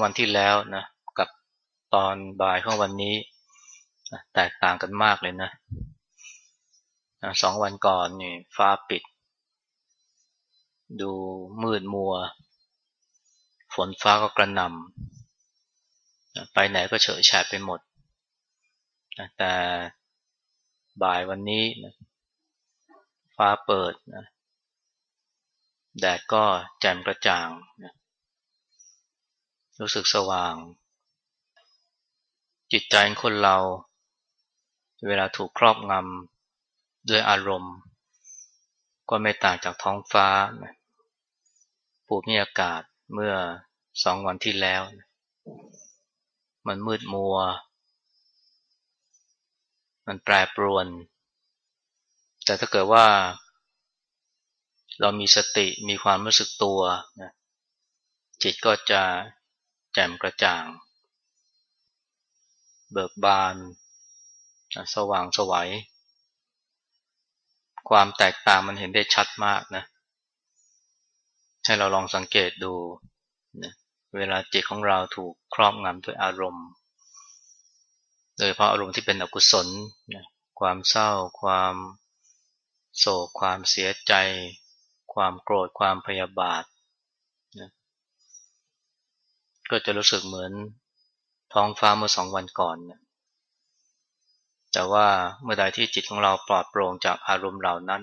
เมื่อสองวันที่แล้วนะกับตอนบ่ายของวันนี้แตกต่างกันมากเลยนะสองวันก่อนนี่ฟ้าปิด ดูมืดมัว ฝนฟ้าก็กระหน่ำไปไหนก็เฉยแฉะไปหมด แต่บ่ายวันนี้นะฟ้าเปิดนะแดดก็แจ่มกระจ่างนะ รู้สึกสว่าง จิตใจของคนเรา เวลาถูกครอบงำด้วยอารมณ์ ก็ไม่ต่างจากท้องฟ้าปูมิอากาศเมื่อสองวันที่แล้ว มันมืดมัว มันแปรปรวน แต่ถ้าเกิดว่า เรามีสติมีความรู้สึกตัวจิตก็จะ แจ่มกระจ่าง เบิกบาน สว่างสวัย ความแตกต่างมันเห็นได้ชัดมากนะ ให้เราลองสังเกตดูนะเวลาจิตของเราถูกครอบงำด้วยอารมณ์ โดยเพราะอารมณ์ที่เป็นอกุศลนะความเศร้า ความโศก ความเสียใจ ความโกรธ ความพยาบาท ก็จะรู้สึกเหมือนท้องฟ้าเมื่อสองวันก่อนนแต่ว่าเมื่อใดที่จิตของเราปลอดโปร่งจากอารมณ์เหล่านั้น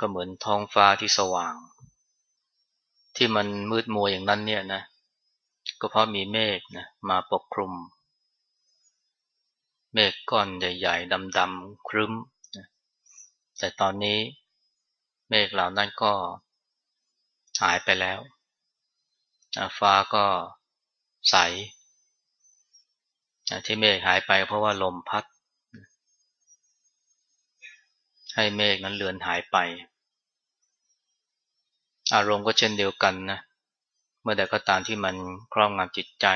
ก็เหมือนท้องฟ้าที่สว่าง ที่มันมืดมัวอย่างนั้นเนี่ยนะ ก็เพราะมีเมฆนะมาปกคลุม เมฆก้อนใหญ่ ๆดำๆครึ้ม แต่ตอนนี้เมฆเหล่านั้นก็หายไปแล้ว ฟ้าก็ใสที่เมฆหายไปเพราะว่าลมพัด ให้เมฆนั้นเลือนหายไป อารมณ์ก็เช่นเดียวกันนะเมื่อใดก็ตามที่มันครอบงำจิตใจ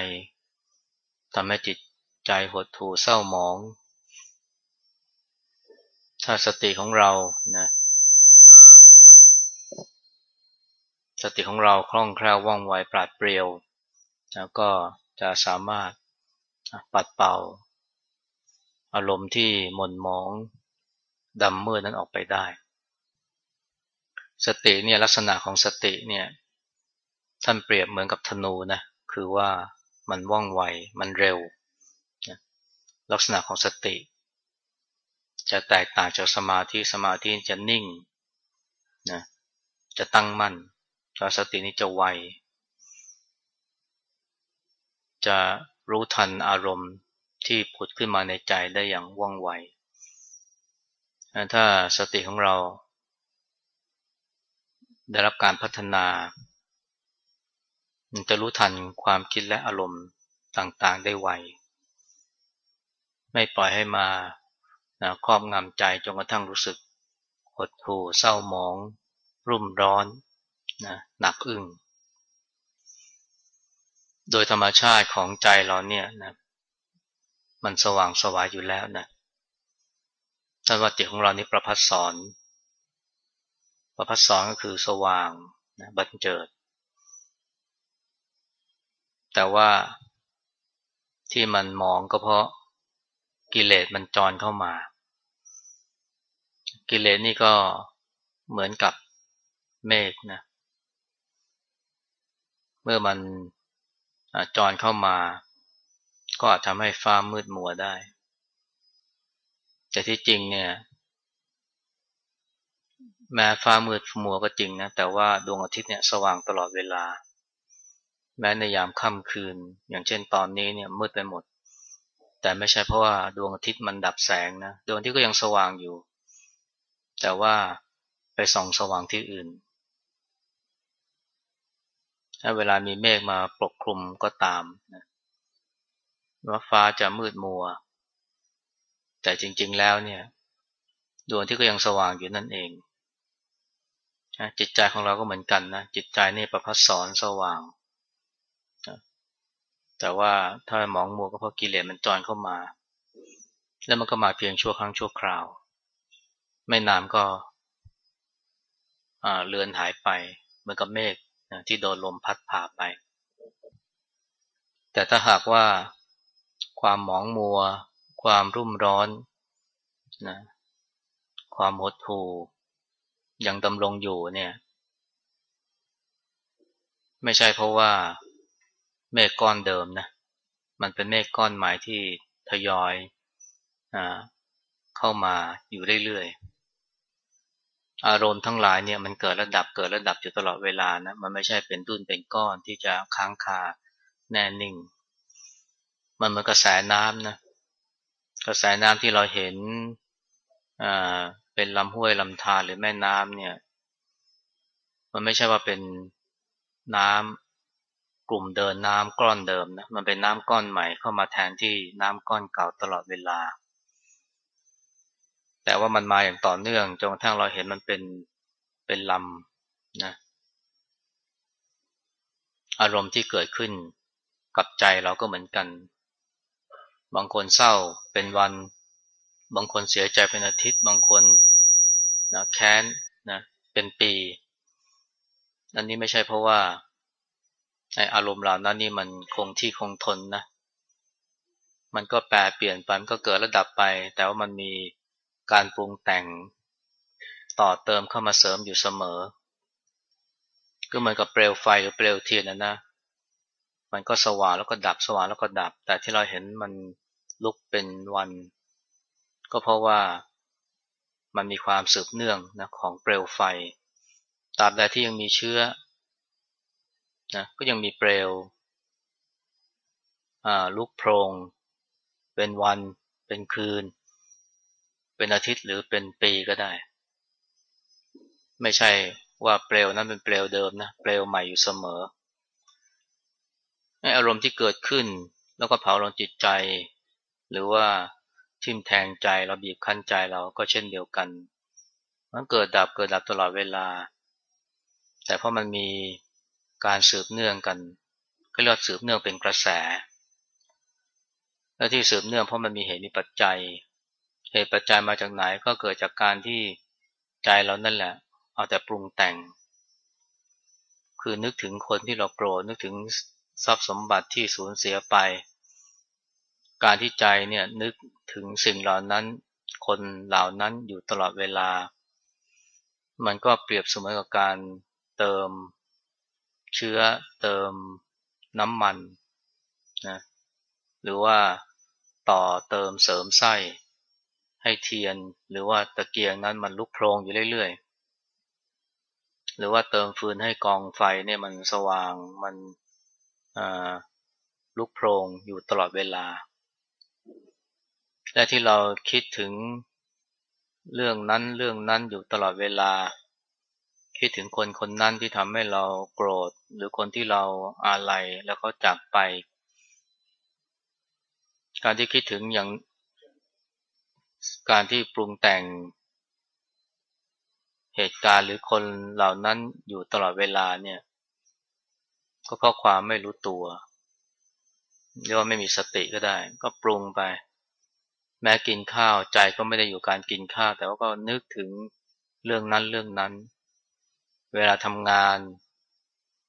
ทำให้จิตใจหดหู่เศร้าหมอง ถ้าสติของเรานะ สติของเราคล่องแคล่วว่องไวปราดเปรียวแล้วก็จะสามารถปัดเป่า อารมณ์ที่หม่นมองดำมืดนั้นออกไปได้ สติเนี่ยลักษณะของสติเนี่ยท่านเปรียบเหมือนกับธนูนะคือว่ามันว่องไวมันเร็ว ลักษณะของสติ จะแตกต่างจากสมาธิสมาธิจะนิ่งนะจะตั้งมั่น สตินี้จะไว จะรู้ทันอารมณ์ที่ผุดขึ้นมาในใจได้อย่างว่องไว ถ้าสติของเรา ได้รับการพัฒนาจะรู้ทันความคิดและอารมณ์ต่างๆได้ไว ไม่ปล่อยให้มาครอบงำใจจนกระทั่งรู้สึกหดหู่เศร้าหมอง รุ่มร้อน นะหนักอึ้งโดยธรรมชาติของใจเราเนี่ยนะมันสว่างสวายอยู่แล้วนะท่านว่าจิตของเรานี่ประพัดสอน ประพัดสอนก็คือสว่างนะบันเจิด แต่ว่าที่มันมองก็เพราะกิเลสมันจรเข้ามา กิเลสนี่ก็เหมือนกับเมฆนะ เมื่อมันจรเข้ามา ก็อาจทำให้ฟ้ามืดมัวได้ แต่ที่จริงเนี่ย แม้ฟ้ามืดมัวก็จริงนะ แต่ว่าดวงอาทิตย์เนี่ยสว่างตลอดเวลา แม้ในยามค่ำคืน อย่างเช่นตอนนี้เนี่ยมืดไปหมด แต่ไม่ใช่เพราะว่าดวงอาทิตย์มันดับแสงนะ ดวงอาทิตย์ก็ยังสว่างอยู่ แต่ว่าไปส่องสว่างที่อื่น ถ้าเวลามีเมฆมาปกคลุมก็ตามนะว่าฟ้าจะมืดมัว แต่จริง ๆแล้วเนี่ยดวงที่ก็ยังสว่างอยู่นั่นเองจิตใจของเราก็เหมือนกันนะจิตใจนี่ประพัสสอนสว่าง แต่ว่าถ้ามองมัวก็เพราะกิเลสมันจอนเข้ามา แล้วมันก็มาเพียงชั่วครั้งชั่วคราว ไม่นานก็เลือนหายไปเหมือนกับเมฆ นะที่โดนลมพัดผ่าไป แต่ถ้าหากว่าความหมองมัว ความรุ่มร้อนนะความหดหู่ยังดำรงอยู่เนี่ย ไม่ใช่เพราะว่าเมฆก้อนเดิมนะมันเป็นเมฆก้อนใหม่ที่ทยอยอเข้ามาอยู่เรื่อยๆ อารมณ์ทั้งหลายเนี่ยมันเกิดระดับเกิดระดับอยู่ตลอดเวลานะมันไม่ใช่เป็นดุนเป็นก้อนที่จะค้างคาแน่นิ่ง มันเหมือนกระแสน้ำนะกระแสน้ำที่เราเห็นอ่าเป็นลำห้วยลำธารหรือแม่น้ำเนี่ย มันไม่ใช่ว่าเป็นน้ำกลุ่มเดินน้ำก้อนเดิมนะมันเป็นน้ำก้อนใหม่เข้ามาแทนที่น้ำก้อนเก่าตลอดเวลา แต่ว่ามันมาอย่างต่อเนื่องจนกระทั่งเราเห็นมันเป็นเป็นลำนะอารมณ์ที่เกิดขึ้นกับใจเราก็เหมือนกัน บางคนเศร้าเป็นวัน บางคนเสียใจเป็นอาทิตย์ บางคนนะแค้นนะเป็นปี อันนี้ไม่ใช่เพราะว่าไออารมณ์เหล่านั้นนี่มันคงที่คงทนนะ มันก็แปรเปลี่ยนไปมันก็เกิดระดับไป แต่ว่ามันมี การปรุงแต่งต่อเติมเข้ามาเสริมอยู่เสมอ ก็เหมือนกับเปลวไฟหรือเปลวเทียนนะนะ มันก็สว่างแล้วก็ดับสว่างแล้วก็ดับ แต่ที่เราเห็นมันลุกเป็นวัน ก็เพราะว่ามันมีความสืบเนื่องนะของเปลวไฟ ตราบใดที่ยังมีเชื้อนะก็ยังมีเปลวลุกโพรง เป็นวัน เป็นคืน เป็นอาทิตย์หรือเป็นปีก็ได้ ไม่ใช่ว่าเปลวนั้นเป็นเปลวเดิมนะเปลวใหม่อยู่เสมออารมณ์ที่เกิดขึ้น แล้วก็เผาลงจิตใจ หรือว่าทิ่มแทงใจเราบีบคั้นใจเราก็เช่นเดียวกัน มันเกิดดับเกิดดับตลอดเวลา แต่เพราะมันมีการสืบเนื่องกันก็เรียกสืบเนื่องเป็นกระแส และที่สืบเนื่องเพราะมันมีเหตุมีปัจจัย เหตุปัจจัยมาจากไหนก็เกิดจากการที่ใจเรานั่นแหละ เอาแต่ปรุงแต่ง คือนึกถึงคนที่เราโกรธนึกถึงทรัพย์สมบัติที่สูญเสียไป การที่ใจเนี่ยนึกถึงสิ่งเหล่านั้น คนเหล่านั้นอยู่ตลอดเวลา มันก็เปรียบเสมอกับการเติมเชื้อเติมน้ำมันนะหรือว่าต่อเติมเสริมไส้ ให้เทียนหรือว่าตะเกียงนั้นมันลุกโพลงอยู่เรื่อยๆ หรือว่าเติมฟืนให้กองไฟเนี่ยมันสว่างมันลุกโพลงอยู่ตลอดเวลา และที่เราคิดถึงเรื่องนั้นเรื่องนั้นอยู่ตลอดเวลา คิดถึงคนคนนั้นที่ทำให้เราโกรธ หรือคนที่เราอาลัยแล้วเขาจากไป การที่คิดถึงอย่าง การที่ปรุงแต่ง เหตุการณ์หรือคนเหล่านั้นอยู่ตลอดเวลาเนี่ย ก็เพราะความไม่รู้ตัวเรียกว่าไม่มีสติก็ได้ ก็ปรุงไป แม้กินข้าวใจก็ไม่ได้อยู่การกินข้าว แต่ว่าก็นึกถึงเรื่องนั้นเรื่องนั้น เวลาทำงาน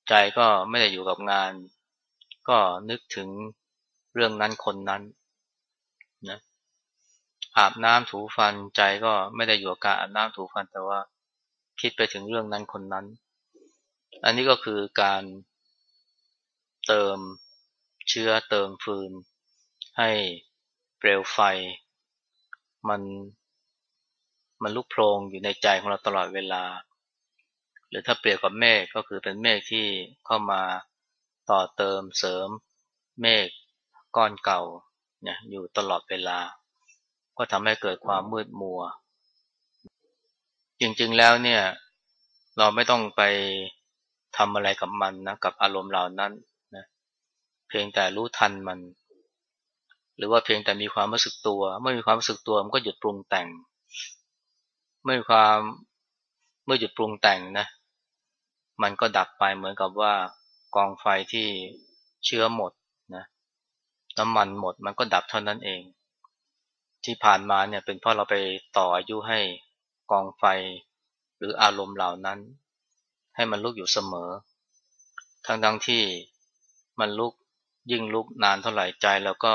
ใจก็ไม่ได้อยู่กับงาน ก็นึกถึงเรื่องนั้นคนนั้น อาบน้ำถูฟันใจก็ไม่ได้อยู่กับการอาบน้ำถูฟันแต่ว่าคิดไปถึงเรื่องนั้นคนนั้น อันนี้ก็คือการเติมเชื้อเติมฟืน ให้เปลวไฟ มันมันลุกโพลงอยู่ในใจของเราตลอดเวลา หรือถ้าเปรียบกับเมฆก็คือเป็นเมฆที่เข้ามาต่อเติมเสริมเมฆก้อนเก่าเนี่ยอยู่ตลอดเวลา ก็ทำให้เกิดความมืดมัว จริงๆแล้วเนี่ย เราไม่ต้องไปทำอะไรกับมันนะกับอารมณ์เหล่านั้นนะเพียงแต่รู้ทันมัน หรือว่าเพียงแต่มีความรู้สึกตัว เมื่อมีความรู้สึกตัวมันก็หยุดปรุงแต่ง เมื่อความเมื่อหยุดปรุงแต่งนะมันก็ดับไปเหมือนกับว่ากองไฟที่เชื้อหมดนะน้ำมันหมดมันก็ดับเท่านั้นเอง ที่ผ่านมาเนี่ยเป็นเพราะเราไปต่ออายุให้กองไฟหรืออารมณ์เหล่านั้น ให้มันลุกอยู่เสมอ ทั้งทั้งที่มันลุกยิ่งลุกนานเท่าไหร่ใจแล้วก็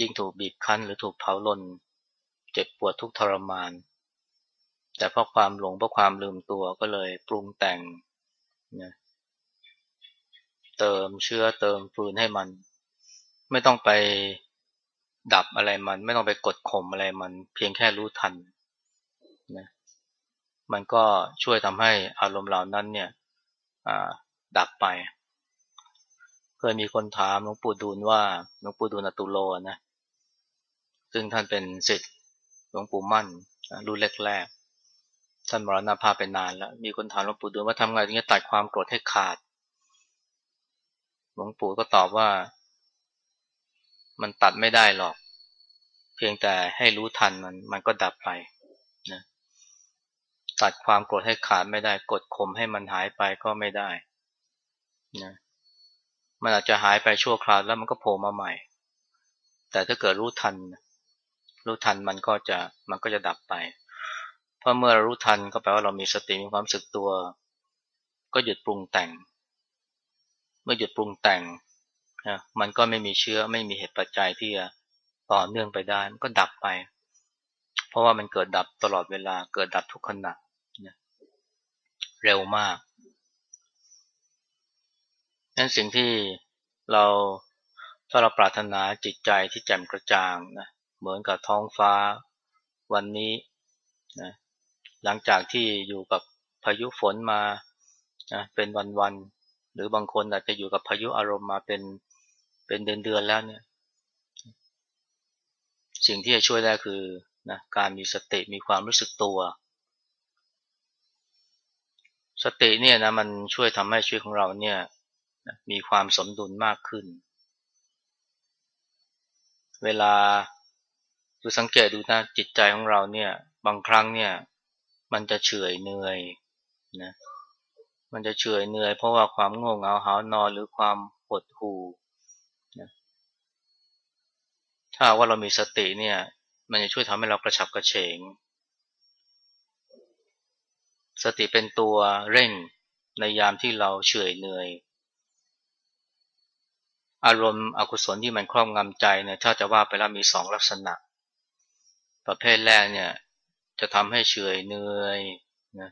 ยิ่งถูกบีบคั้นหรือถูกเผาลน เจ็บปวดทุกทรมาน แต่เพราะความหลงเพราะความลืมตัวก็เลยปรุงแต่งนะเติมเชื้อเติมฟืนให้มัน ไม่ต้องไป ดับอะไรมัน ไม่ต้องไปกดข่มอะไรมัน เพียงแค่รู้ทันนะมันก็ช่วยทำให้อารมณ์เหล่านั้นเนี่ยดับไป เคยมีคนถามหลวงปู่ดูลว่าหลวงปู่ดูลอตุโลนะซึ่งท่านเป็นศิษย์หลวงปู่มั่นรุ่นแรกๆท่านมรณภาพไปนานแล้ว มีคนถามหลวงปู่ดูลว่าทำไงถึงจะตัดความโกรธให้ขาด หลวงปู่ก็ตอบว่า มันตัดไม่ได้หรอก เพียงแต่ให้รู้ทันมันมันก็ดับไปนะตัดความโกรธให้ขาดไม่ได้ กดข่มให้มันหายไปก็ไม่ได้นะมันอาจจะหายไปชั่วคราวแล้วมันก็โผล่มาใหม่ แต่ถ้าเกิดรู้ทัน รู้ทันมันก็จะมันก็จะดับไป เพราะเมื่อเรารู้ทันก็แปลว่าเรามีสติมีความสึกตัว ก็หยุดปรุงแต่ง เมื่อหยุดปรุงแต่ง นะมันก็ไม่มีเชื้อไม่มีเหตุปัจจัยที่จะต่อเนื่องไปได้มันก็ดับไป เพราะว่ามันเกิดดับตลอดเวลาเกิดดับทุกขณะเร็วมากนั้นสิ่งที่เราถ้าเราปรารถนาจิตใจที่แจ่มกระจ่างนะเหมือนกับท้องฟ้าวันนี้นะหลังจากที่อยู่กับพายุฝนมานะเป็นวันๆหรือบางคนอาจจะอยู่กับพายุอารมณ์มาเป็น เป็นเดือนๆแล้วเนี่ย สิ่งที่จะช่วยได้คือนะการมีสติมีความรู้สึกตัว สติเนี่ยนะมันช่วยทำให้ชีวิตของเราเนี่ยมีความสมดุลมากขึ้น เวลาดูสังเกตดูนะจิตใจของเราเนี่ยบางครั้งเนี่ย มันจะเฉื่อยเหนื่อยนะมันจะเฉื่อยเหนื่อยเพราะว่าความง่วงเหงาหานอนหรือความหดหู่ ถ้าว่าเรามีสติเนี่ย มันจะช่วยทำให้เรากระฉับกระเฉง สติเป็นตัวเร่งในยามที่เราเฉื่อยเหนื่อย อารมณ์อกุศลที่มันครอบงำใจเนี่ยถ้าจะว่าไปแล้วมีสองลักษณะ ประเภทแรกเนี่ย จะทำให้เฉยเหนื่อยนะ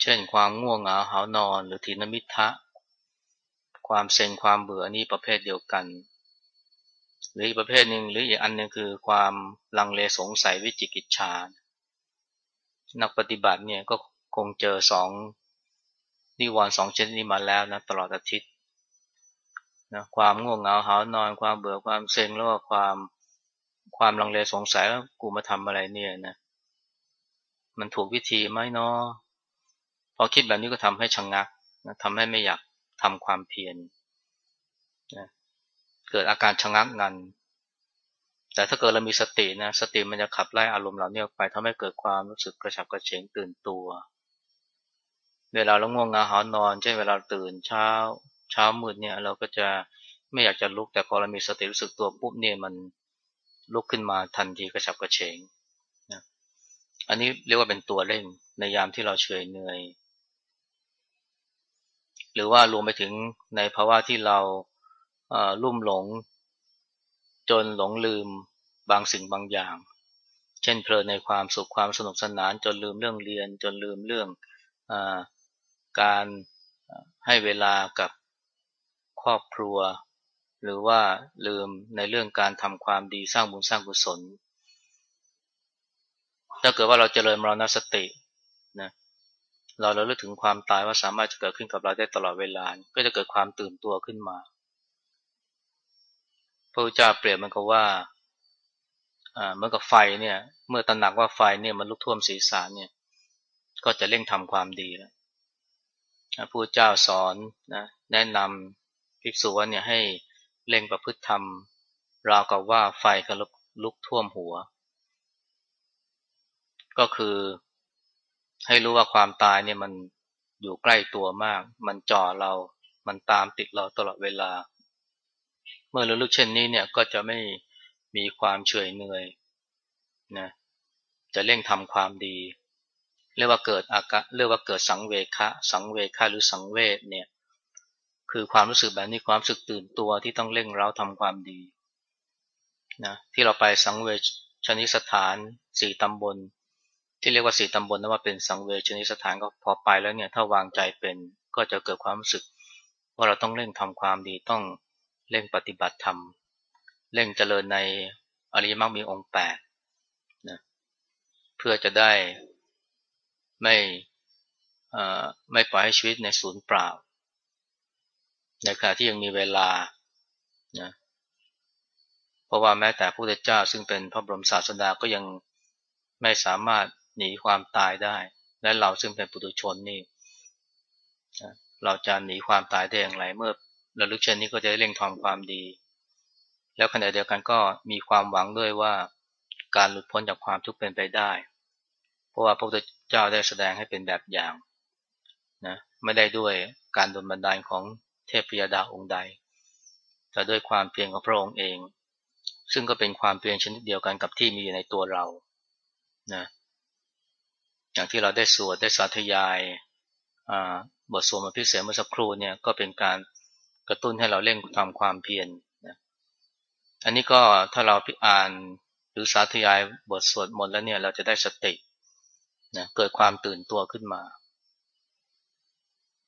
เช่นความง่วงเหงาหานอนหรือทินมิทะ ความเซ็งความเบื่อนี่ประเภทเดียวกัน หรืออีกประเภทหนึ่งหรืออีกอันนึงคือความลังเลสงสัยวิจิกิจฉานักปฏิบัติเนี่ยก็คงเจอสองนิวรณ์สองชนิดนี้มาแล้วนะตลอดอาทิตย์นะความง่วงเหงาหานอน ความเบื่อความเซ็งแล้วก็ความความลังเลสงสัยว่ากูมาทำอะไรเนี่ยนะมันถูกวิธีไหมเนาะพอคิดแบบนี้ก็ทำให้ชะงงักนะทำให้ไม่อยากทำความเพียรนะ เกิดอาการชะงักงัน แต่ถ้าเกิดเรามีสตินะสติมันจะขับไล่อารมณ์เหล่านี้ออกไปทำให้เกิดความรู้สึกกระฉับกระเฉงตื่นตัว เวลาเราง่วงงาหานอนเช่นเวลาตื่นเช้าเช้ามืดเนี่ยเราก็จะไม่อยากจะลุกแต่พอเรามีสติรู้สึกตัวปุ๊บเนี่ยมันลุกขึ้นมาทันทีกระฉับกระเฉงนะอันนี้เรียกว่าเป็นตัวเร่งในยามที่เราเฉยเหนื่อย หรือว่ารวมไปถึงในภาวะที่เรา ลุ่มหลง จนหลงลืมบางสิ่งบางอย่าง เช่นเพลินในความสุขความสนุกสนานจนลืมเรื่องเรียน จนลืมเรื่องอการให้เวลากับครอบครัว หรือว่าลืมในเรื่องการทำความดีสร้างบุญสร้างกุศล ถ้าเกิดว่าเราเจริญมรณสตินะเราเราเลือกถึงความตายว่าสามารถจะเกิดขึ้นกับเราได้ตลอดเวลา ก็จะเกิดความตื่นตัวขึ้นมา ระพุทธเจ้าเปรียบมันก็ว่าเหมือนกับไฟเนี่ย เมื่อตระหนักว่าไฟเนี่ยมันลุกท่วมศีรษะเนี่ย ก็จะเร่งทำความดีแล้วพระพุทธเจ้าสอนนะแนะนำภิกษุว่าเนี่ยให้เล่งประพฤติธรรม ราวกับว่าไฟกำลังลุกท่วมหัว ก็คือให้รู้ว่าความตายเนี่ยมันอยู่ใกล้ตัวมาก มันจ่อเรา มันตามติดเราตลอดเวลาเมื่อระลึกเช่นนี้เนี่ยก็จะไม่มีความเฉยเหนื่อยนะจะเร่งทำความดี เรียกว่าเกิดอากาเรียกว่าเกิดสังเวคะสังเวคะหรือสังเวชเนี่ยคือความรู้สึกแบบนี้ความรู้สึกตื่นตัวที่ต้องเร่งเร้าทำความดีนะที่เราไปสังเวชนิสถานสี่ตำบล ที่เรียกว่าสี่ตำบลนั้นว่าเป็นสังเวชนิสถานก็พอไปแล้วเนี่ยถ้าวางใจเป็นก็จะเกิดความรู้สึกว่าเราต้องเร่งทำความดีต้อง เร่งปฏิบัติธรรม เร่งเจริญในอริยมรรคมีองค์แปดนะเพื่อจะได้ไม่ไม่ปล่อยให้ชีวิตในศูนย์เปล่า ในขณะที่ยังมีเวลานะเพราะว่าแม้แต่พระพุทธเจ้าซึ่งเป็นพระบรมศาสดาก็ยังไม่สามารถหนีความตายได้ และเราซึ่งเป็นปุถุชนนี่เราจะหนีความตายได้อย่างไรเมื่อ ระลึกเช่นนี้ก็จะเร่งทำความดี แล้วขณะเดียวกันก็มีความหวังด้วยว่าการหลุดพ้นจากความทุกข์เป็นไปได้ เพราะว่าพระพุทธเจ้าได้แสดงให้เป็นแบบอย่างนะไม่ได้ด้วยการดลบันดาลของเทพยดาองค์ใด แต่ด้วยความเพียรของพระองค์เอง ซึ่งก็เป็นความเพียรชนิดเดียวกันกับที่มีอยู่ในตัวเรานะอย่างที่เราได้สวดได้สาธยายบทสวดมาพิเศษเมื่อสักครู่เนี่ยก็เป็นการ กระตุ้นให้เราเร่งทำความเพียรนะอันนี้ก็ถ้าเราอ่านหรือสาธยายบทสวดมนต์แล้วเนี่ยเราจะได้สตินะเกิดความตื่นตัวขึ้นมา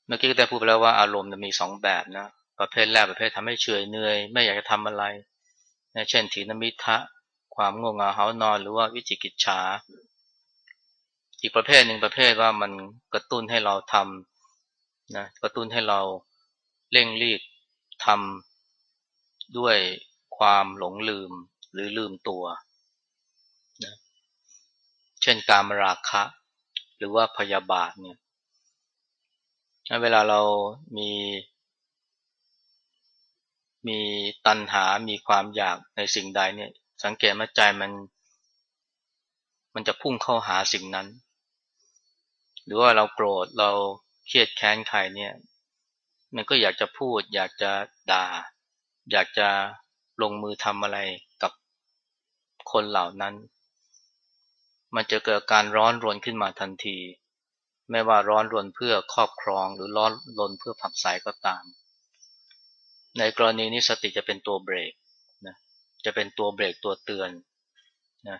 เมื่อกี้ก็ได้พูดไปแล้วว่าอารมณ์มีสองแบบนะประเภทแรกประเภททำให้เฉยเหนื่อย ไม่อยากจะทำอะไรนะเช่นถีนมิทะความง่วงเหงาหานอน หรือว่าวิจิกิจฉาอีกประเภทหนึ่งประเภทว่ามันกระตุ้นให้เราทำนะกระตุ้นให้เราเร่งรีบ ทำด้วยความหลงลืมหรือลืมตัวนะเช่นการมราคะ หรือว่าพยาบาทเนี่ยเวลาเรามี มีตัณหา มีความอยากในสิ่งใดเนี่ย สังเกตมาใจมัน มันจะพุ่งเข้าหาสิ่งนั้น หรือว่าเราโกรธเราเครียดแค้นใครเนี่ย มันก็อยากจะพูด อยากจะด่า อยากจะลงมือทำอะไรกับคนเหล่านั้น มันจะเกิดการร้อนรนขึ้นมาทันที ไม่ว่าร้อนรนเพื่อครอบครองหรือร้อนรนเพื่อผักสายก็ตาม ในกรณีนี้สติจะเป็นตัวเบรกนะจะเป็นตัวเบรกตัวเตือนนะ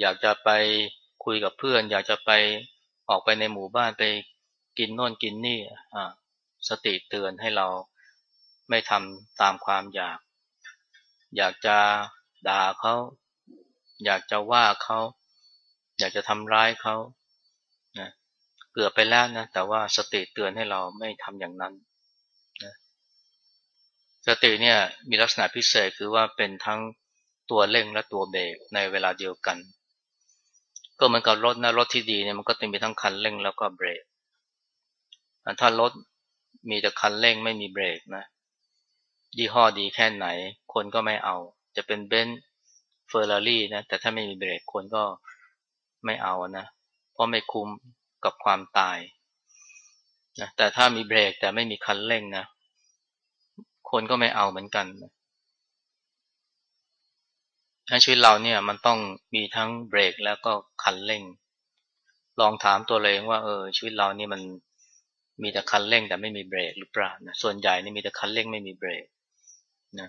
อยากจะไปคุยกับเพื่อน อยากจะไปออกไปในหมู่บ้านไปกินโน่นกินนี่อ่า สติเตือนให้เราไม่ทำตามความอยาก อยากจะด่าเขา อยากจะว่าเขา อยากจะทำร้ายเขานะเกือบไปแล้วนะ แต่ว่าสติเตือนให้เราไม่ทำอย่างนั้นสติเนี่ยมีลักษณะพิเศษคือว่าเป็นทั้งตัวเร่งและตัวเบรกในเวลาเดียวกัน ก็เหมือนกับรถนะรถที่ดีเนี่ยมันก็ต้องมีทั้งคันเร่งแล้วก็เบรกถ้ารถ มีแต่คันเร่งไม่มีเบรกนะยี่ห้อดีแค่ไหน คนก็ไม่เอา จะเป็นเบนซ์เฟอร์รารี่นะแต่ถ้าไม่มีเบรกคนก็ไม่เอานะเพราะไม่คุ้มกับความตายนะแต่ถ้ามีเบรกแต่ไม่มีคันเร่งนะคนก็ไม่เอาเหมือนกันชีวิตเราเนี่ยมันต้องมีทั้งเบรกแล้วก็คันเร่ง ลองถามตัวเองว่าเออชีวิตเรานี่มัน มีแต่คันเร่งแต่ไม่มีเบรกหรือเปล่านะส่วนใหญ่นี่มีแต่คันเร่งไม่มีเบรกนะ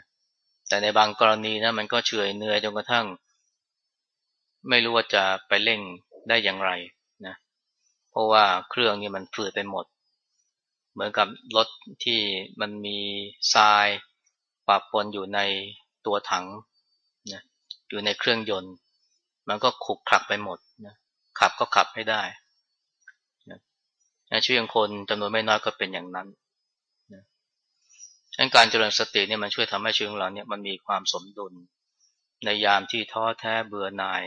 แต่ในบางกรณีนะมันก็เฉยเหนื่อยจนกระทั่ง ไม่รู้ว่าจะไปเร่งได้อย่างไรนะเพราะว่าเครื่องนี่มันฝืดไปหมด เหมือนกับรถที่มันมีทรายปะปนอยู่ในตัวถังนะอยู่ในเครื่องยนต์ มันก็ขุกขักไปหมดนะขับก็ขับไม่ได้ ชีวิตของคนจำนวนไม่น้อยก็เป็นอย่างนั้นนะการเจริญสติเนี่ยมันช่วยทำให้ชีวิตของเราเนี่ยมันมีความสมดุล ในยามที่ท้อแท้เบื่อหน่าย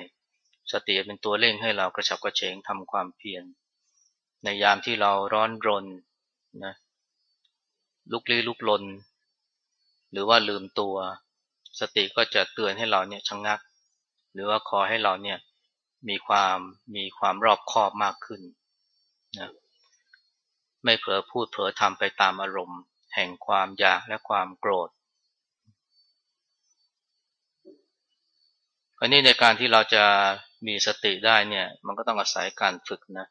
สติเป็นตัวเร่งให้เรากระฉับกระเฉงทำความเพียร ในยามที่เราร้อนรนนะลุกลี้ลุกลน หรือว่าลืมตัว สติก็จะเตือนให้เราเนี่ยชะงงัก หรือว่าขอให้เราเนี่ยมีความมีความรอบคอบมากขึ้นนะ ไม่เผลอพูดเผลอทำไปตามอารมณ์ แห่งความอยากและความโกรธอันนี้ในการที่เราจะมีสติได้เนี่ยมันก็ต้องอาศัยการฝึกนะ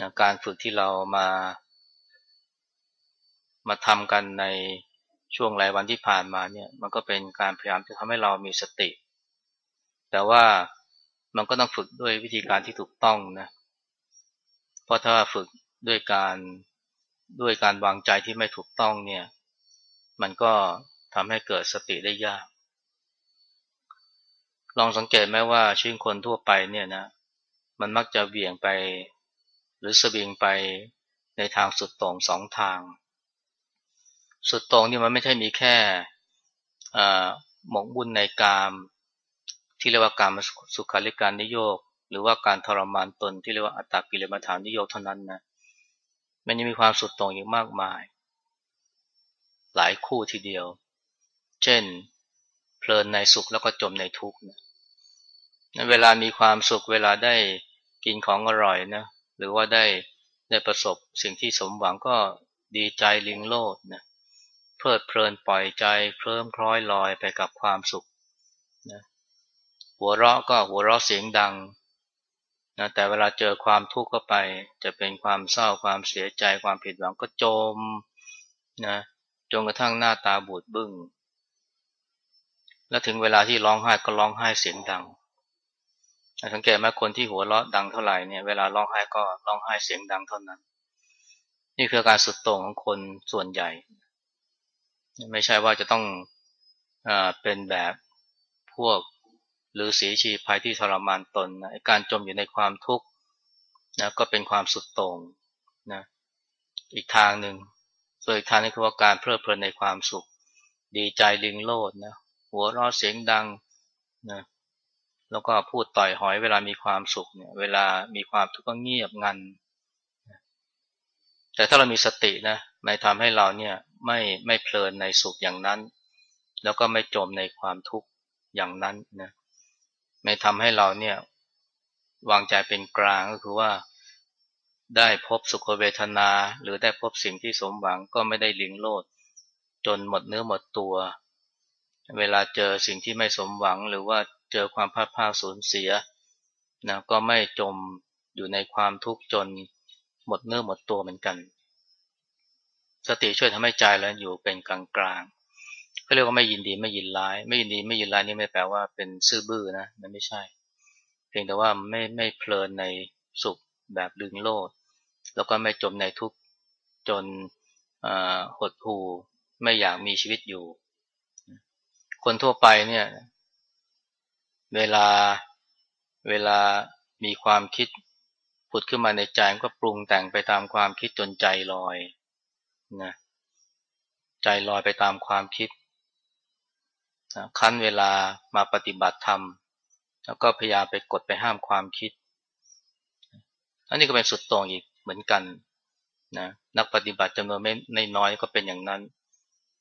นะการฝึกที่เรามา มาทำกันในช่วงหลายวันที่ผ่านมาเนี่ยมันก็เป็นการพยายามจะทำให้เรามีสติ แต่ว่ามันก็ต้องฝึกด้วยวิธีการที่ถูกต้องนะเพราะถ้าฝึก ด้วยการด้วยการวางใจที่ไม่ถูกต้องเนี่ย มันก็ทำให้เกิดสติได้ยาก ลองสังเกตไหมว่าชีวิตคนทั่วไปเนี่ยนะ มันมักจะเบี่ยงไป หรือสวิงไปในทางสุดต่งสองทาง สุดต่งนี่มันไม่ใช่มีแค่หมกบุญในกาม ที่เรียกว่าการสุขาริการนิโยกหรือว่าการทรมานตนที่เรียกว่าอัตตากิเลมัฐานนิโยกเท่านั้นนะ มันยังมีความสุดโต่งอีกมากมาย หลายคู่ทีเดียว เช่น เพลินในสุขแล้วก็จมในทุกข์นะเวลามีความสุขเวลาได้กินของอร่อยนะหรือว่าได้ได้ประสบสิ่งที่สมหวังก็ดีใจลิงโลดนะเพลิดเพลินปล่อยใจเคลิ้มคล้อยลอยไปกับความสุขนะหัวเราะก็หัวเราะเสียงดัง นะแต่เวลาเจอความทุกข์เข้าไป จะเป็นความเศร้าความเสียใจความผิดหวังก็จมนะจนกระทั่งหน้าตาบูดบึ้งแล้วถึงเวลาที่ร้องไห้ก็ร้องไห้เสียงดังสังเกตไหมคนที่หัวเราะดังเท่าไหร่เนี่ยเวลาร้องไห้ก็ร้องไห้เสียงดังเท่านั้น นี่คือการสุดโต่งของคนส่วนใหญ่ ไม่ใช่ว่าจะต้องอเป็นแบบพวก หรือสีชีภัยที่ทรมานตนนะการจมอยู่ในความทุกข์นะก็เป็นความสุดโต่งนะอีกทางหนึ่งส่วนอีกทางนึงคือว่าการเพลิดเพลินในความสุข ดีใจลิงโลดนะหัวเราะเสียงดังนะแล้วก็พูดต่อยหอยเวลามีความสุขเนี่ยเวลามีความทุกข์ก็เงียบงัน แต่ถ้าเรามีสตินะไม่ทำให้เราเนี่ยไม่ไม่เพลินในสุขอย่างนั้น แล้วก็ไม่จมในความทุกข์อย่างนั้นนะ ไม่ทำให้เราเนี่ยวางใจเป็นกลางก็คือว่าได้พบสุขเวทนา หรือได้พบสิ่งที่สมหวังก็ไม่ได้ลิงโลด จนหมดเนื้อหมดตัว เวลาเจอสิ่งที่ไม่สมหวังหรือว่าเจอความพลาดพลาดสูญเสียนะก็ไม่จมอยู่ในความทุกข์จนหมดเนื้อหมดตัวเหมือนกัน สติช่วยทำให้ใจเราอยู่เป็นกลางกลาง ก็เรียกว่าไม่ยินดีไม่ยินร้าย ไม่ยินดีไม่ยินร้ายนี่ไม่แปลว่าเป็นซื่อบื้อนะมันไม่ใช่ เพียงแต่ว่าไม่ไม่เพลินในสุขแบบดึงโลด แล้วก็ไม่จมในทุกข์จนหดหู่ไม่อยากมีชีวิตอยู่ คนทั่วไปเนี่ย เวลาเวลามีความคิดผุดขึ้นมาในใจก็ปรุงแต่งไปตามความคิดจนใจลอยนะใจลอยไปตามความคิด นะขั้นเวลามาปฏิบัติธรรม แล้วก็พยายามไปกดไปห้ามความคิด อันนี้ก็เป็นสุดตรงอีกเหมือนกันนะนักปฏิบัติจำนวนไม่ไม่น้อยก็เป็นอย่างนั้น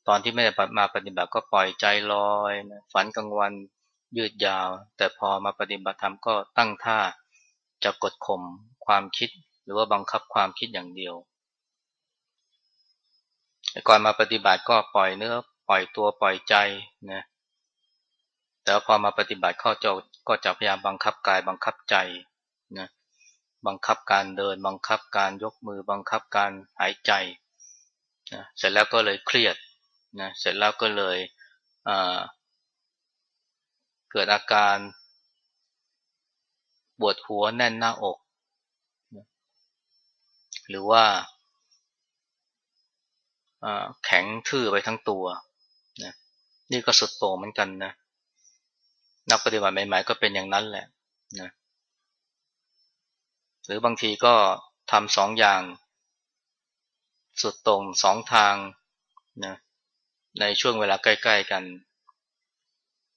ตอนที่ไม่ได้มาปฏิบัติก็ปล่อยใจลอยนะฝันกลางวันยืดยาว แต่พอมาปฏิบัติธรรมก็ตั้งท่าจะกดข่มความคิด หรือว่าบังคับความคิดอย่างเดียวก่อนมาปฏิบัติก็ปล่อยเนื้อปล่อยตัวปล่อยใจนะ แต่พอมาปฏิบัติข้อจะก็จะพยายามบังคับกายบังคับใจนะบังคับการเดิน บังคับการยกมือ บังคับการหายใจนะเสร็จแล้วก็เลยเครียดนะเสร็จแล้วก็เลยเกิดอาการปวดหัวแน่นหน้าอก หรือว่าแข็งทื่อไปทั้งตัวนะนี่ก็สุดโต่งเหมือนกันนะ นักปฏิบัติใหม่ๆก็เป็นอย่างนั้นแหละนะหรือบางทีก็ทำสองอย่าง สุดตรงสองทางนะในช่วงเวลาใกล้ ๆกัน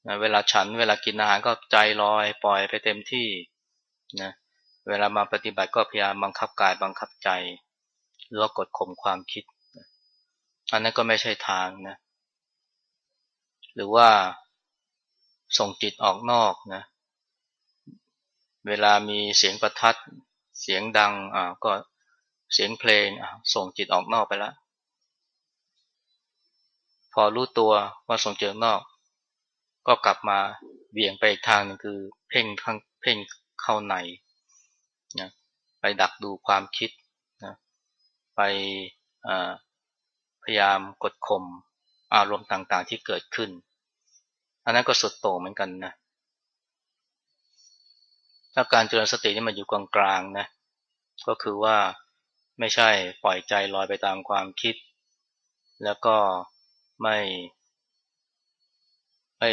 นะเวลาฉันเวลากินอาหารก็ใจลอย ปล่อยไปเต็มที่นะเวลามาปฏิบัติก็พยายามบังคับกายบังคับใจหรือว่ากดข่มความคิด อันนั้นก็ไม่ใช่ทางนะ หรือว่า ส่งจิตออกนอกนะ เวลามีเสียงประทัด เสียงดังอ่าก็เสียงเพลงอ่าส่งจิตออกนอกไปแล้วพอรู้ตัวว่าส่งจิตออกนอก ก็กลับมาเบี่ยงไปอีกทางนึงคือ เพ่งข้างเพ่งเข้าในนะไปดักดูความคิดนะไปพพยายามกดข่มอารมณ์ต่างๆที่เกิดขึ้น อันนั้นก็สุดโต่งเหมือนกันนะถ้าการเจริญสตินี่มันอยู่กลางๆนะก็คือว่าไม่ใช่ปล่อยใจลอยไปตามความคิด แล้วก็ไม่ไม่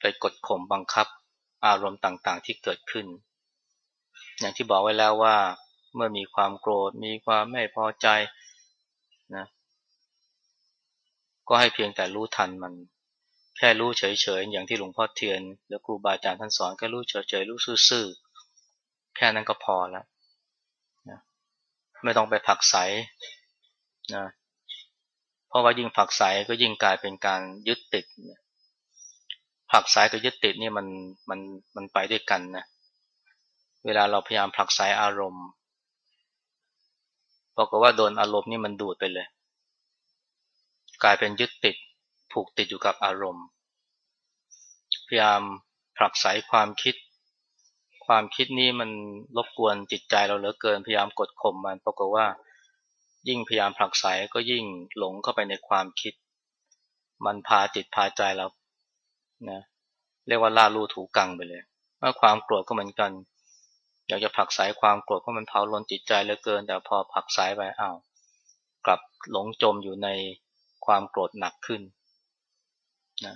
ไปกดข่มบังคับอารมณ์ต่างๆ ที่เกิดขึ้น อย่างที่บอกไว้แล้วว่าเมื่อมีความโกรธมีความไม่พอใจนะก็ให้เพียงแต่รู้ทันมัน แค่รู้เฉยๆ อย่างที่หลวงพ่อเทียนหรือครูบาอาจารย์ท่านสอนแค่รู้เฉยๆ รู้ซื่อๆ แค่นั้นก็พอแล้วนะไม่ต้องไปผักใสนะเพราะว่ายิ่งผักใสก็ยิ่งกลายเป็นการยึดติดผักใสกับยึดติดนี่มันมันมันไปด้วยกันนะเวลาเราพยายามผลักไสอารมณ์บอกว่าโดนอารมณ์นี่มันดูดไปเลย กลายเป็นยึดติด ผูกติดอยู่กับอารมณ์ พยายามผลักไสความคิด ความคิดนี้มันรบกวนจิตใจเราเหลือเกิน พยายามกดข่มมันปรากฏว่า ยิ่งพยายามผลักไสก็ยิ่งหลงเข้าไปในความคิด มันพาจิตพาใจเรานะเรียกว่าล่าลู่ถูกังไปเลยว่าความโกรธก็เหมือนกัน อยากจะผลักสายความโกรธเพราะมันเผาล้นจิตใจเหลือเกิน แต่พอผลักสายไปอ้าวกลับหลงจมอยู่ในความโกรธหนักขึ้น นะ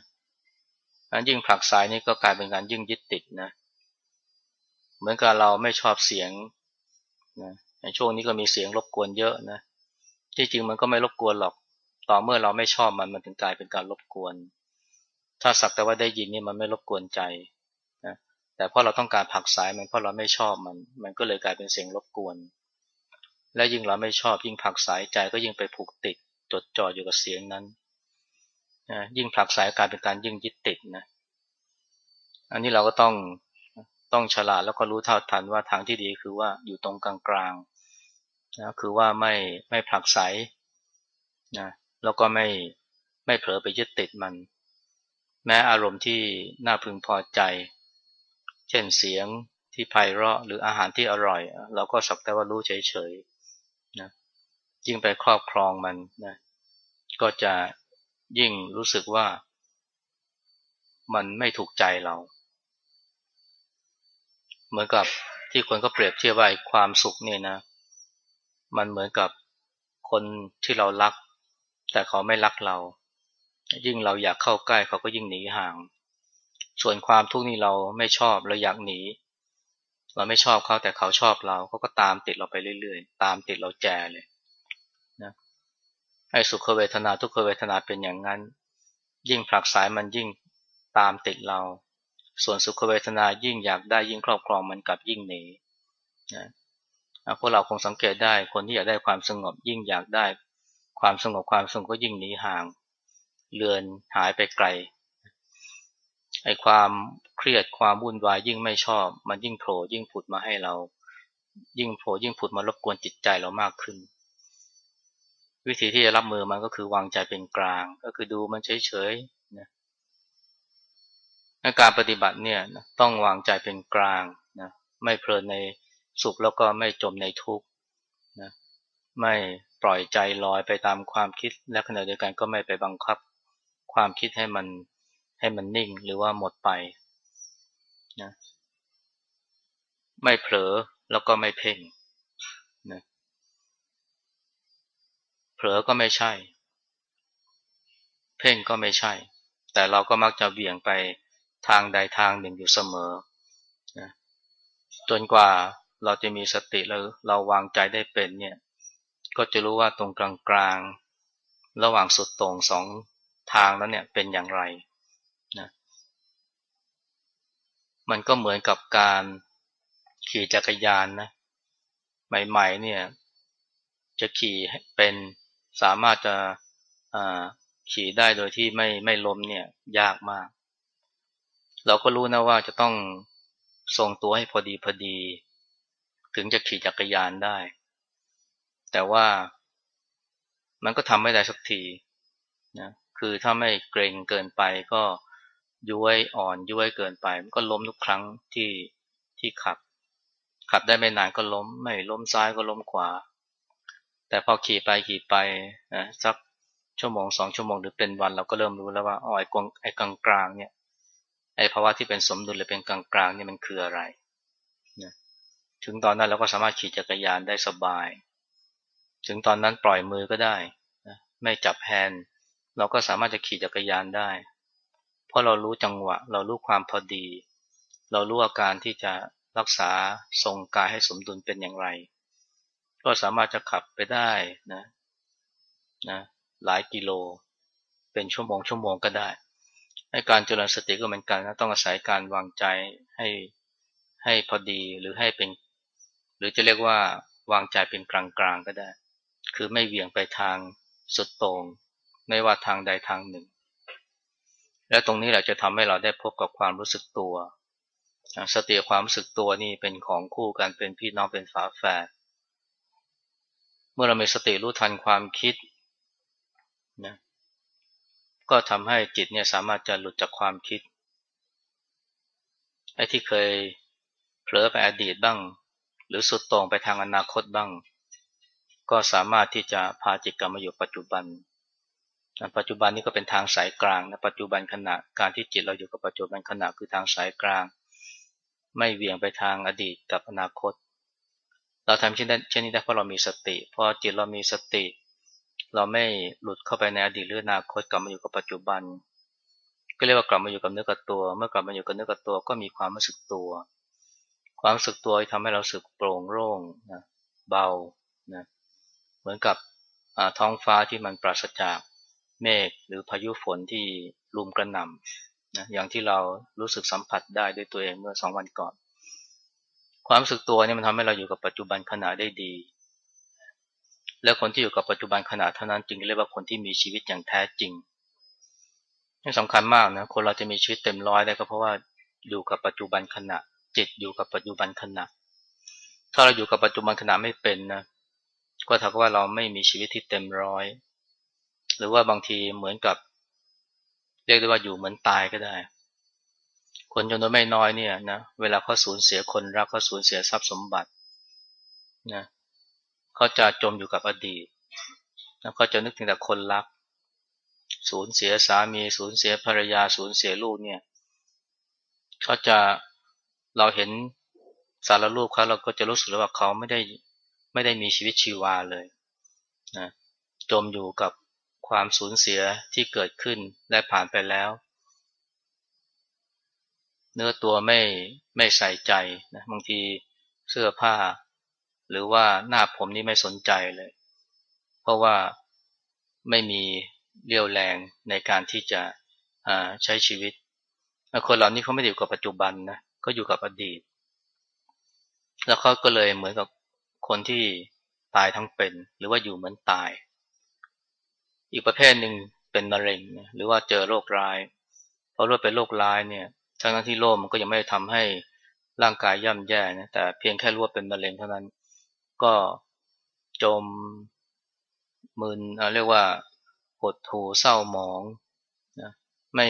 อันยิ่งผลักสายนี่ก็กลายเป็นการยิ่งยึดติดนะเหมือนกับเราไม่ชอบเสียงนะในช่วงนี้ก็มีเสียงรบกวนเยอะนะที่จริงมันก็ไม่รบกวนหรอก ต่อเมื่อเราไม่ชอบมันมันถึงกลายเป็นการรบกวน ถ้าสักแต่ว่าได้ยินนี่มันไม่รบกวนใจนะแต่เพราะเราต้องการผักสายมันเพราะเราไม่ชอบมัน มันก็เลยกลายเป็นเสียงรบกวน และยิ่งเราไม่ชอบยิ่งผักสายใจก็ยิ่งไปผูกติดจดจ่ออยู่กับเสียงนั้น นะยิ่งผลักสายกลายเป็นการยิ่งยึดติดนะอันนี้เราก็ต้องต้องฉลาดแล้วก็รู้เท่าทันว่าทางที่ดีคือว่าอยู่ตรงกลางๆนะคือว่าไม่ไม่ผลักไสนะแล้วก็ไม่ไม่เผลอไปยึดติดมัน แม้อารมณ์ที่น่าพึงพอใจ เช่นเสียงที่ไพเราะหรืออาหารที่อร่อย เราก็สักแต่ว่ารู้เฉยๆนะยิ่งไปครอบครองมันนะก็จะ ยิ่งรู้สึกว่ามันไม่ถูกใจเรา เหมือนกับที่คนก็เปรียบเทียบว่าความสุขเนี่ยนะ มันเหมือนกับคนที่เรารัก แต่เขาไม่รักเรา ยิ่งเราอยากเข้าใกล้เขาก็ยิ่งหนีห่าง ส่วนความทุกข์นี่เราไม่ชอบเราอยากหนี เราไม่ชอบเขาแต่เขาชอบเราเขาก็ตามติดเราไปเรื่อยๆ ตามติดเราแจเลย ให้สุขเวทนาทุกขเวทนาเป็นอย่างนั้น ยิ่งผลักสายมันยิ่งตามติดเรา ส่วนสุขเวทนายิ่งอยากได้ยิ่งครอบครองมันกับยิ่งหนีนะพวกเราคงสังเกตได้คนที่อยากได้ความสงบ ยิ่งอยากได้ความสงบความสงบก็ยิ่งหนีห่าง เลือนหายไปไกลไอ้ความเครียดความวุ่นวายยิ่งไม่ชอบ มันยิ่งโผล่ยิ่งผุดมาให้เรา ยิ่งโผล่ยิ่งผุดมารบกวนจิตใจเรามากขึ้น วิธีที่จะรับมือมันก็คือวางใจเป็นกลาง ก็คือดูมันเฉยๆนะการปฏิบัติเนี่ยต้องวางใจเป็นกลางนะไม่เพลินในสุขแล้วก็ไม่จมในทุกข์นะไม่ปล่อยใจลอยไปตามความคิดและขณะเดียวกันก็ไม่ไปบังคับความคิดให้มันให้มันนิ่งหรือว่าหมดไปนะไม่เผลอแล้วก็ไม่เพ่งนะ เผลอก็ไม่ใช่ เพ่งก็ไม่ใช่ แต่เราก็มักจะเบี่ยงไปทางใดทางหนึ่งอยู่เสมอนะจนกว่าเราจะมีสติแล้วเราวางใจได้เป็นเนี่ย ก็จะรู้ว่าตรงกลางๆ ระหว่างสุดตรงสองทางนั้นเนี่ยเป็นอย่างไรนะมันก็เหมือนกับการขี่จักรยานนะใหม่ๆเนี่ยจะขี่เป็น สามารถจะขี่ได้โดยที่ไม่ไม่ล้มเนี่ยยากมาก เราก็รู้นะว่าจะต้องทรงตัวให้พอดีพอดี ถึงจะขี่จักรยานได้ แต่ว่ามันก็ทำไม่ได้สักทีนะคือถ้าไม่เกรงเกินไปก็ย้วยอ่อนย้วยเกินไป มันก็ล้มทุกครั้งที่ที่ขับ ขับได้ไม่นานก็ล้ม ไม่ล้มซ้ายก็ล้มขวา แต่พอขี่ไปขี่ไปนะสักชั่วโมงสองชั่วโมงหรือเป็นวันเราก็เริ่มรู้แล้วว่าอ๋อไอ้กลางไอ้กลางกลางเนี่ยไอ้ภาวะที่เป็นสมดุลหรือเป็นกลางกลางนี่มันคืออะไรนะถึงตอนนั้นเราก็สามารถขี่จักรยานได้สบาย ถึงตอนนั้นปล่อยมือก็ได้นะไม่จับแฮนด์เราก็สามารถจะขี่จักรยานได้ เพราะเรารู้จังหวะ เรารู้ความพอดี เรารู้อาการที่จะรักษาทรงกายให้สมดุลเป็นอย่างไร ก็สามารถจะขับไปได้นะนะหลายกิโล เป็นชั่วโมงชั่วโมงก็ได้ให้การเจริญสติก็เหมือนกันนะต้องอาศัยการวางใจให้ให้พอดีหรือให้เป็น หรือจะเรียกว่าวางใจเป็นกลางๆก็ได้ คือไม่เวียงไปทางสุดตรง ไม่ว่าทางใดทางหนึ่ง และตรงนี้แหละจะทำให้เราได้พบกับความรู้สึกตัว สติความรู้สึกตัวนี่เป็นของคู่กันเป็นพี่น้องเป็นฝาแฝด มื่อเรามีสติรู้ทันความคิดนะก็ทำให้จิตเนี่ยสามารถจะหลุดจากความคิดไอ้ที่เคยเผลอไปอดีตบ้าง หรือสุดตรงไปทางอนาคตบ้าง ก็สามารถที่จะพาจิตกลับมาอยู่ปัจจุบันปัจจุบันนี้ก็เป็นทางสายกลางนะปัจจุบันขณะการที่จิตเราอยู่กับปัจจุบันขณะคือทางสายกลาง ไม่เวียงไปทางอดีตกับอนาคต เราทำเช่นนั้นเช่นนี้ได้เพราะเรามีสติพอจิตเรามีสติ เราไม่หลุดเข้าไปในอดีตหรืออนาคตกลับมาอยู่กับปัจจุบัน ก็เรียกว่ากลับมาอยู่กับเนื้อกับตัว เมื่อกลับมาอยู่กับเนื้อกับตัวก็มีความรู้สึกตัว ความรู้สึกตัวทำให้เราสึกโปร่งโล่งนะเบานะเหมือนกับท้องฟ้าที่มันปราศจากเมฆหรือพายุฝนที่ลุมกระหน่ำนะอย่างที่เรารู้สึกสัมผัสได้ด้วยตัวเองเมื่อสองวันก่อน ความรู้สึกตัวนี่มันทำให้เราอยู่กับปัจจุบันขณะได้ดี และคนที่อยู่กับปัจจุบันขณะเท่านั้นจึงเรียกว่าคนที่มีชีวิตอย่างแท้จริงนี่สำคัญมากนะคนเราจะมีชีวิตเต็มร้อยได้ก็เพราะว่าอยู่กับปัจจุบันขณะ จิตอยู่กับปัจจุบันขณะ ถ้าเราอยู่กับปัจจุบันขณะไม่เป็นนะก็เท่ากับว่าเราไม่มีชีวิตที่เต็มร้อย หรือว่าบางทีเหมือนกับ เรียกได้ว่าอยู่เหมือนตายก็ได้ คนจำนวนไม่น้อยเนี่ยนะ เวลาเขาสูญเสียคนรักเขาสูญเสียทรัพย์สมบัตินะเขาจะจมอยู่กับอดีตแล้วเขาจะนึกถึงแต่คนรัก สูญเสียสามี สูญเสียภรรยา สูญเสียลูกเนี่ยเขาจะเราเห็นสารรูปเขาเราก็จะรู้สึกว่าเขาไม่ได้ไม่ได้มีชีวิตชีวาเลยนะจมอยู่กับความสูญเสียที่เกิดขึ้นและผ่านไปแล้ว นื้อตัวไม่ไม่ใส่ใจนะบางทีเสื้อผ้า หรือว่าหน้าผมนี่ไม่สนใจเลย เพราะว่าไม่มีเรี่ยวแรงในการที่จะใช้ชีวิตคนเหล่านี้เขาไม่ได้อยู่กับปัจจุบันนะก็อยู่กับอดีต แล้วเขาก็เลยเหมือนกับคนที่ตายทั้งเป็น หรือว่าอยู่เหมือนตาย อีกประเภทหนึ่งเป็นมะเร็ง หรือว่าเจอโรคร้าย เพอรู้เป็นโรคร้ายเนี่ย ทั้งที่โรคมันก็ยังไม่ได้ทำให้ร่างกายย่ำแย่นะแต่เพียงแค่รู้ว่าเป็นมะเร็งเท่านั้น ก็จมมึนเรียกว่าหดหูเศร้าหมองนะไม่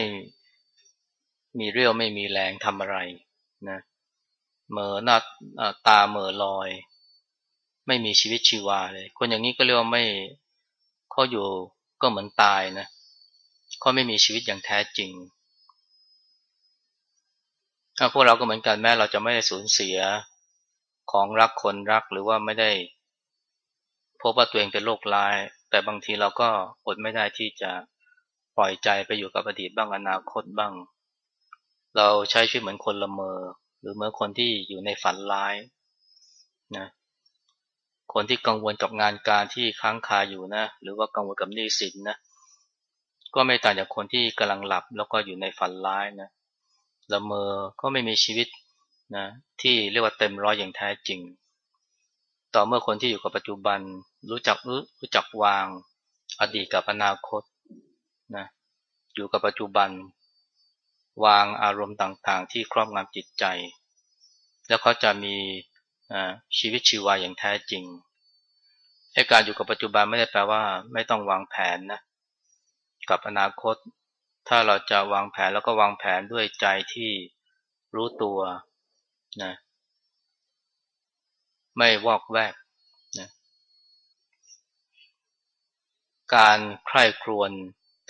มีเรี่ยวไม่มีแรงทำอะไรนะเมื่อหน้าตาเมื่อลอย ไม่มีชีวิตชีวาเลย คนอย่างนี้ก็เรียกว่าไม่ขาออยู่ก็เหมือนตายนะเขาไม่มีชีวิตอย่างแท้จริง พวกเราก็เหมือนกันแม้เราจะไม่ได้สูญเสียของรักคนรักหรือว่าไม่ได้พบว่าตัวเองเป็นโรคร้าย แต่บางทีเราก็อดไม่ได้ที่จะปล่อยใจไปอยู่กับอดีตบ้างอนาคตบ้าง เราใช้ชีวิตเหมือนคนละเมอ หรือเหมือนคนที่อยู่ในฝันร้ายนะคนที่กังวลกับงานการที่ค้างคาอยู่นะ หรือว่ากังวลกับหนี้สินนะก็ไม่ต่างจากคนที่กำลังหลับแล้วก็อยู่ในฝันร้ายนะ ละเมอก็ไม่มีชีวิตนะที่เรียกว่าเต็มร้อยอย่างแท้จริง ต่อเมื่อคนที่อยู่กับปัจจุบัน รู้จักรู้จักวาง อดีตกับอนาคตนะอยู่กับปัจจุบัน วางอารมณ์ต่างๆ ที่ครอบงำจิตใจ แล้วเขาจะมีชีวิตชีวาอย่างแท้จริงให้การอยู่กับปัจจุบันไม่ได้แปลว่า ไม่ต้องวางแผนนะกับอนาคต ถ้าเราจะวางแผนแล้วก็วางแผนด้วยใจที่รู้ตัวนะไม่วอกแวกนะการใคร่ครวญ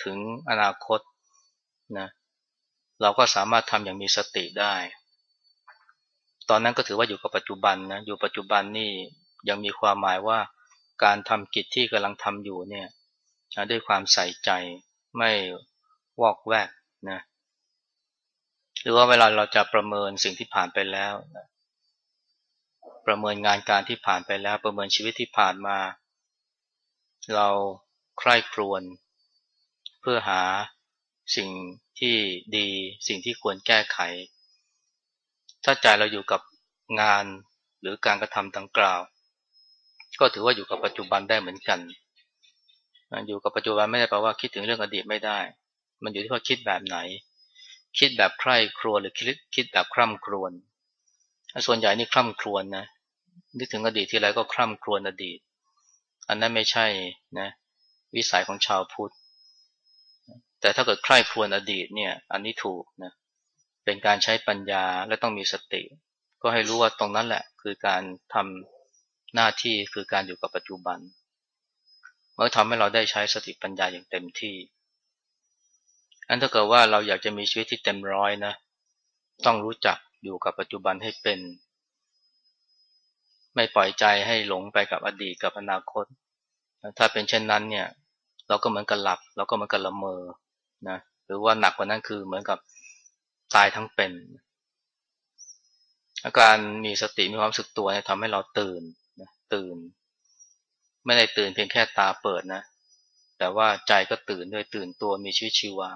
ถึงอนาคตนะเราก็สามารถทำอย่างมีสติได้ ตอนนั้นก็ถือว่าอยู่กับปัจจุบันนะอยู่ปัจจุบันนี่ยังมีความหมายว่าการทำกิจที่กำลังทำอยู่เนี่ยด้วยความใส่ใจไม่ วอกแวกนะหรือว่าเวลาเราจะประเมินสิ่งที่ผ่านไปแล้วนะประเมินงานการที่ผ่านไปแล้ว ประเมินชีวิตที่ผ่านมา เราใคร่ครวญเพื่อหาสิ่งที่ดีสิ่งที่ควรแก้ไข ถ้าใจเราอยู่กับงานหรือการกระทำดังกล่าว ก็ถือว่าอยู่กับปัจจุบันได้เหมือนกัน อยู่กับปัจจุบันไม่ได้แปลว่าคิดถึงเรื่องอดีตไม่ได้ มันอยู่ที่ว่าคิดแบบไหน คิดแบบใคร่ครวญหรือคิดคิดแบบคร่ำครวญส่วนใหญ่นี่คร่ำครวญนะนึกถึงอดีตที่ไรก็คร่ำครวญอดีต อันนั้นไม่ใช่นะวิสัยของชาวพุทธ แต่ถ้าเกิดใคร่ครวญอดีตเนี่ยอันนี้ถูกนะเป็นการใช้ปัญญาและต้องมีสติ ก็ให้รู้ว่าตรงนั้นแหละ คือการทำหน้าที่คือการอยู่กับปัจจุบันเมื่อทำให้เราได้ใช้สติปัญญาอย่างเต็มที่ อันถ้าเกิดว่าเราอยากจะมีชีวิตที่เต็มร้อยนะ ต้องรู้จักอยู่กับปัจจุบันให้เป็น ไม่ปล่อยใจให้หลงไปกับอดีตกับอนาคต ถ้าเป็นเช่นนั้นเนี่ย เราก็เหมือนกับหลับ เราก็เหมือนกับละเมอนะหรือว่าหนักกว่านั้นคือเหมือนกับตายทั้งเป็น อาการมีสติมีความสึกตัวเนี่ยทำให้เราตื่นนะตื่น ไม่ได้ตื่นเพียงแค่ตาเปิดนะ แต่ว่าใจก็ตื่นด้วยตื่นตัวมีชีวิตชีวา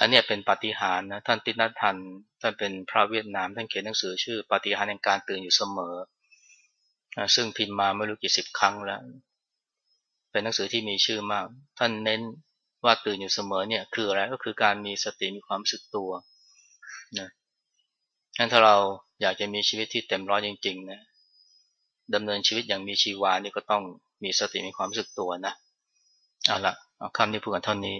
อันนี้เป็นปฏิหารนะท่านตินัทันท่านเป็นพระเวียดนามท่านเขียนหนังสือชื่อ ปฏิหารแห่งการตื่นอยู่เสมอ ซึ่งพิมพ์มาไม่รู้กี่สิบครั้งแล้ว เป็นหนังสือที่มีชื่อมาก ท่านเน้นว่าตื่นอยู่เสมอเนี่ยคืออะไรก็คือการมีสติมีความสึกตัวนะงั้นถ้าเราอยากจะมีชีวิตที่เต็มร้อยจริงๆนะดำเนินชีวิตอย่างมีชีวานี่ก็ต้องมีสติมีความสึกตัวนะเอาละเอาคำนี้พูดกันเท่านี้